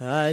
Hi.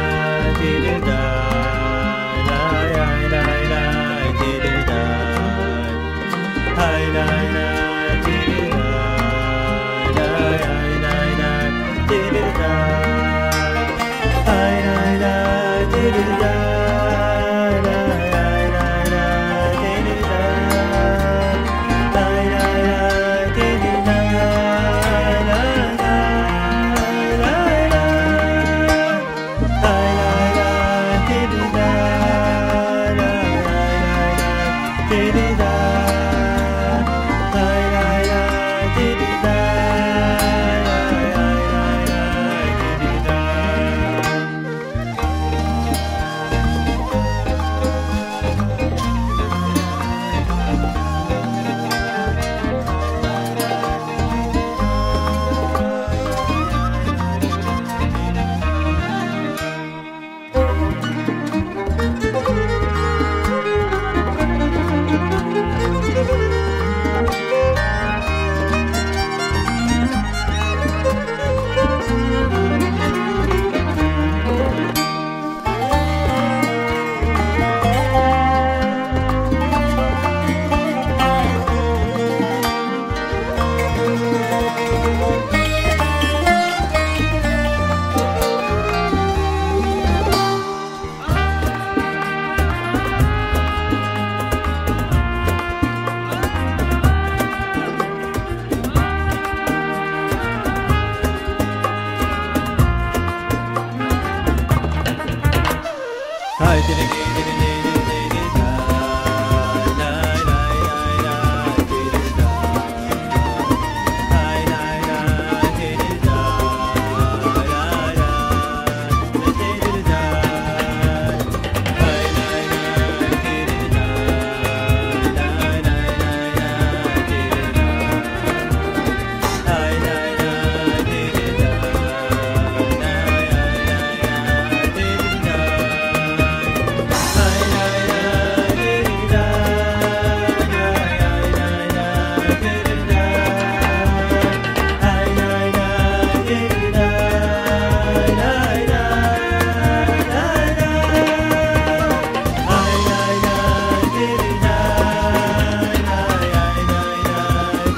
gönülden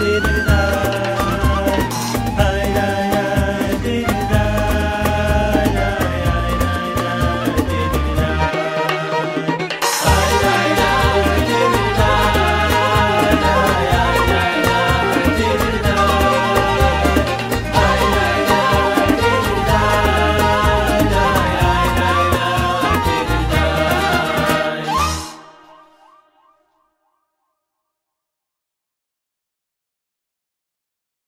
Hi,